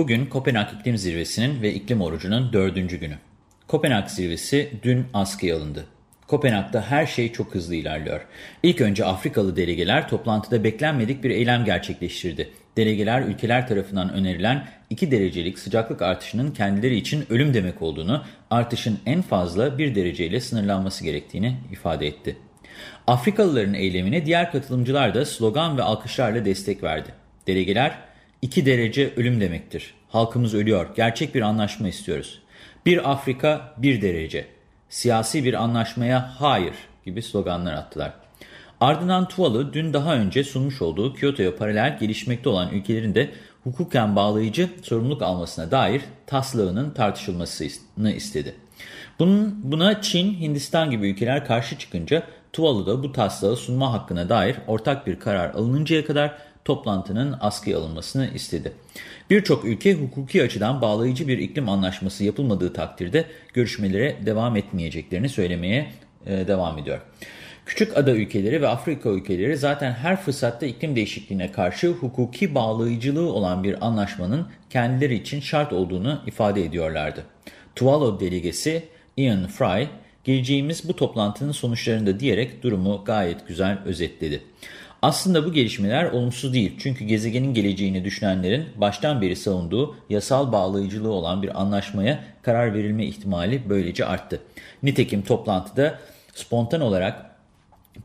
Bugün Kopenhag İklim Zirvesi'nin ve iklim orucunun dördüncü günü. Kopenhag Zirvesi dün askıya alındı. Kopenhag'da her şey çok hızlı ilerliyor. İlk önce Afrikalı delegeler toplantıda beklenmedik bir eylem gerçekleştirdi. Delegeler ülkeler tarafından önerilen 2 derecelik sıcaklık artışının kendileri için ölüm demek olduğunu, artışın en fazla 1 dereceyle sınırlanması gerektiğini ifade etti. Afrikalıların eylemine diğer katılımcılar da slogan ve alkışlarla destek verdi. Delegeler 2 derece ölüm demektir. Halkımız ölüyor. Gerçek bir anlaşma istiyoruz. Bir Afrika, bir derece. Siyasi bir anlaşmaya hayır gibi sloganlar attılar. Ardından Tuvalu dün daha önce sunmuş olduğu Kyoto'ya paralel gelişmekte olan ülkelerin de hukuken bağlayıcı sorumluluk almasına dair taslağının tartışılmasını istedi. Bunun, buna Çin, Hindistan gibi ülkeler karşı çıkınca Tuvalu da bu taslağı sunma hakkına dair ortak bir karar alınıncaya kadar toplantının askıya alınmasını istedi. Birçok ülke hukuki açıdan bağlayıcı bir iklim anlaşması yapılmadığı takdirde görüşmelere devam etmeyeceklerini söylemeye e, devam ediyor. Küçük ada ülkeleri ve Afrika ülkeleri zaten her fırsatta iklim değişikliğine karşı hukuki bağlayıcılığı olan bir anlaşmanın kendileri için şart olduğunu ifade ediyorlardı. Tuvalu delegesi Ian Fry, geleceğimiz bu toplantının sonuçlarında diyerek durumu gayet güzel özetledi. Aslında bu gelişmeler olumsuz değil çünkü gezegenin geleceğini düşünenlerin baştan beri savunduğu yasal bağlayıcılığı olan bir anlaşmaya karar verilme ihtimali böylece arttı. Nitekim toplantıda spontan olarak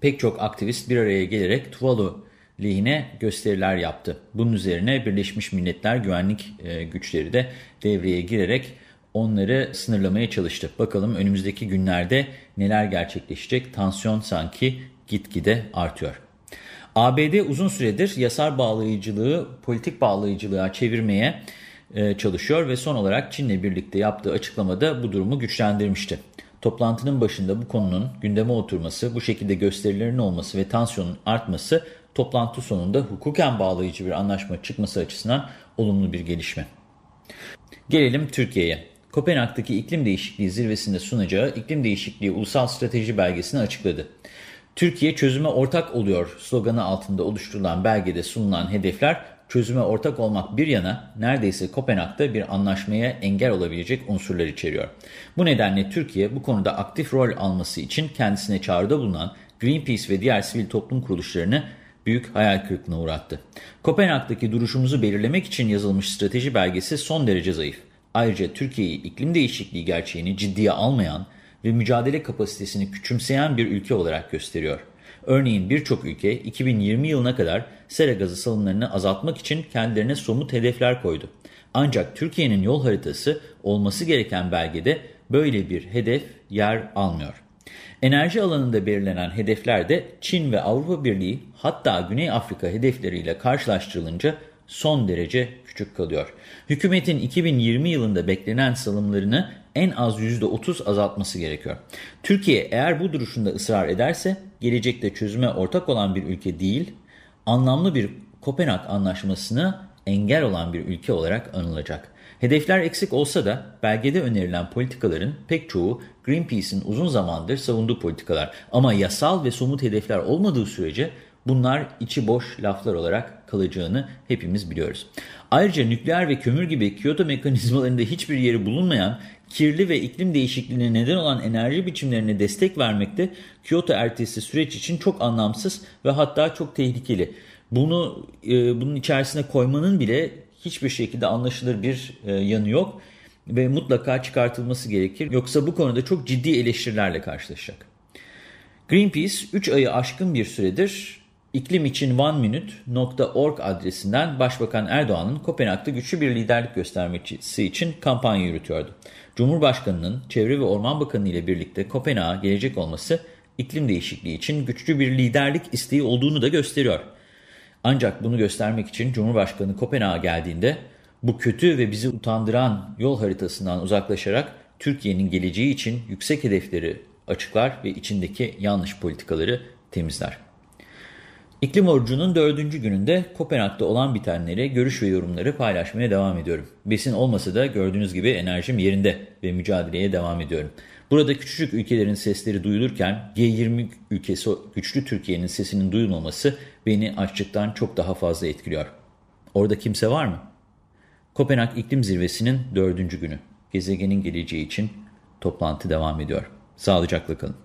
pek çok aktivist bir araya gelerek Tuvalu lehine gösteriler yaptı. Bunun üzerine Birleşmiş Milletler güvenlik e, güçleri de devreye girerek onları sınırlamaya çalıştı. Bakalım önümüzdeki günlerde neler gerçekleşecek? Tansiyon sanki gitgide artıyor. ABD uzun süredir yasal bağlayıcılığı politik bağlayıcılığa çevirmeye e, çalışıyor ve son olarak Çin'le birlikte yaptığı açıklamada bu durumu güçlendirmişti. Toplantının başında bu konunun gündeme oturması, bu şekilde gösterilerin olması ve tansiyonun artması toplantı sonunda hukuken bağlayıcı bir anlaşma çıkması açısından olumlu bir gelişme. Gelelim Türkiye'ye. Kopenhag'daki iklim değişikliği zirvesinde sunacağı iklim değişikliği ulusal strateji belgesini açıkladı. Türkiye çözüme ortak oluyor sloganı altında oluşturulan belgede sunulan hedefler çözüme ortak olmak bir yana neredeyse Kopenhag'da bir anlaşmaya engel olabilecek unsurlar içeriyor. Bu nedenle Türkiye bu konuda aktif rol alması için kendisine çağrıda bulunan Greenpeace ve diğer sivil toplum kuruluşlarını büyük hayal kırıklığına uğrattı. Kopenhag'daki duruşumuzu belirlemek için yazılmış strateji belgesi son derece zayıf. Ayrıca Türkiye'yi iklim değişikliği gerçeğini ciddiye almayan ve mücadele kapasitesini küçümseyen bir ülke olarak gösteriyor. Örneğin birçok ülke 2020 yılına kadar sera gazı salımlarını azaltmak için kendilerine somut hedefler koydu. Ancak Türkiye'nin yol haritası olması gereken belgede böyle bir hedef yer almıyor. Enerji alanında belirlenen hedefler de Çin ve Avrupa Birliği hatta Güney Afrika hedefleriyle karşılaştırılınca son derece küçük kalıyor. Hükümetin 2020 yılında beklenen salımlarını en az %30 azaltması gerekiyor. Türkiye eğer bu duruşunda ısrar ederse gelecekte çözüme ortak olan bir ülke değil, anlamlı bir Kopenhag anlaşmasına engel olan bir ülke olarak anılacak. Hedefler eksik olsa da belgede önerilen politikaların pek çoğu Greenpeace'in uzun zamandır savunduğu politikalar. Ama yasal ve somut hedefler olmadığı sürece bunlar içi boş laflar olarak kalacağını hepimiz biliyoruz. Ayrıca nükleer ve kömür gibi Kyoto mekanizmalarında hiçbir yeri bulunmayan kirli ve iklim değişikliğine neden olan enerji biçimlerine destek vermekte Kyoto ertesi süreç için çok anlamsız ve hatta çok tehlikeli. Bunu e, bunun içerisine koymanın bile hiçbir şekilde anlaşılır bir e, yanı yok. ve mutlaka çıkartılması gerekir. Yoksa bu konuda çok ciddi eleştirilerle karşılaşacak. Greenpeace 3 ayı aşkın bir süredir iklim için oneminute.org adresinden Başbakan Erdoğan'ın Kopenhag'da güçlü bir liderlik göstermesi için kampanya yürütüyordu. Cumhurbaşkanının Çevre ve Orman Bakanı ile birlikte Kopenhag'a gelecek olması iklim değişikliği için güçlü bir liderlik isteği olduğunu da gösteriyor. Ancak bunu göstermek için Cumhurbaşkanı Kopenhag'a geldiğinde bu kötü ve bizi utandıran yol haritasından uzaklaşarak Türkiye'nin geleceği için yüksek hedefleri açıklar ve içindeki yanlış politikaları temizler. İklim orucunun dördüncü gününde Kopenhag'da olan bitenleri, görüş ve yorumları paylaşmaya devam ediyorum. Besin olmasa da gördüğünüz gibi enerjim yerinde ve mücadeleye devam ediyorum. Burada küçücük ülkelerin sesleri duyulurken G20 ülkesi güçlü Türkiye'nin sesinin duyulmaması beni açlıktan çok daha fazla etkiliyor. Orada kimse var mı? Kopenhag İklim Zirvesi'nin dördüncü günü. Gezegenin geleceği için toplantı devam ediyor. Sağlıcakla kalın.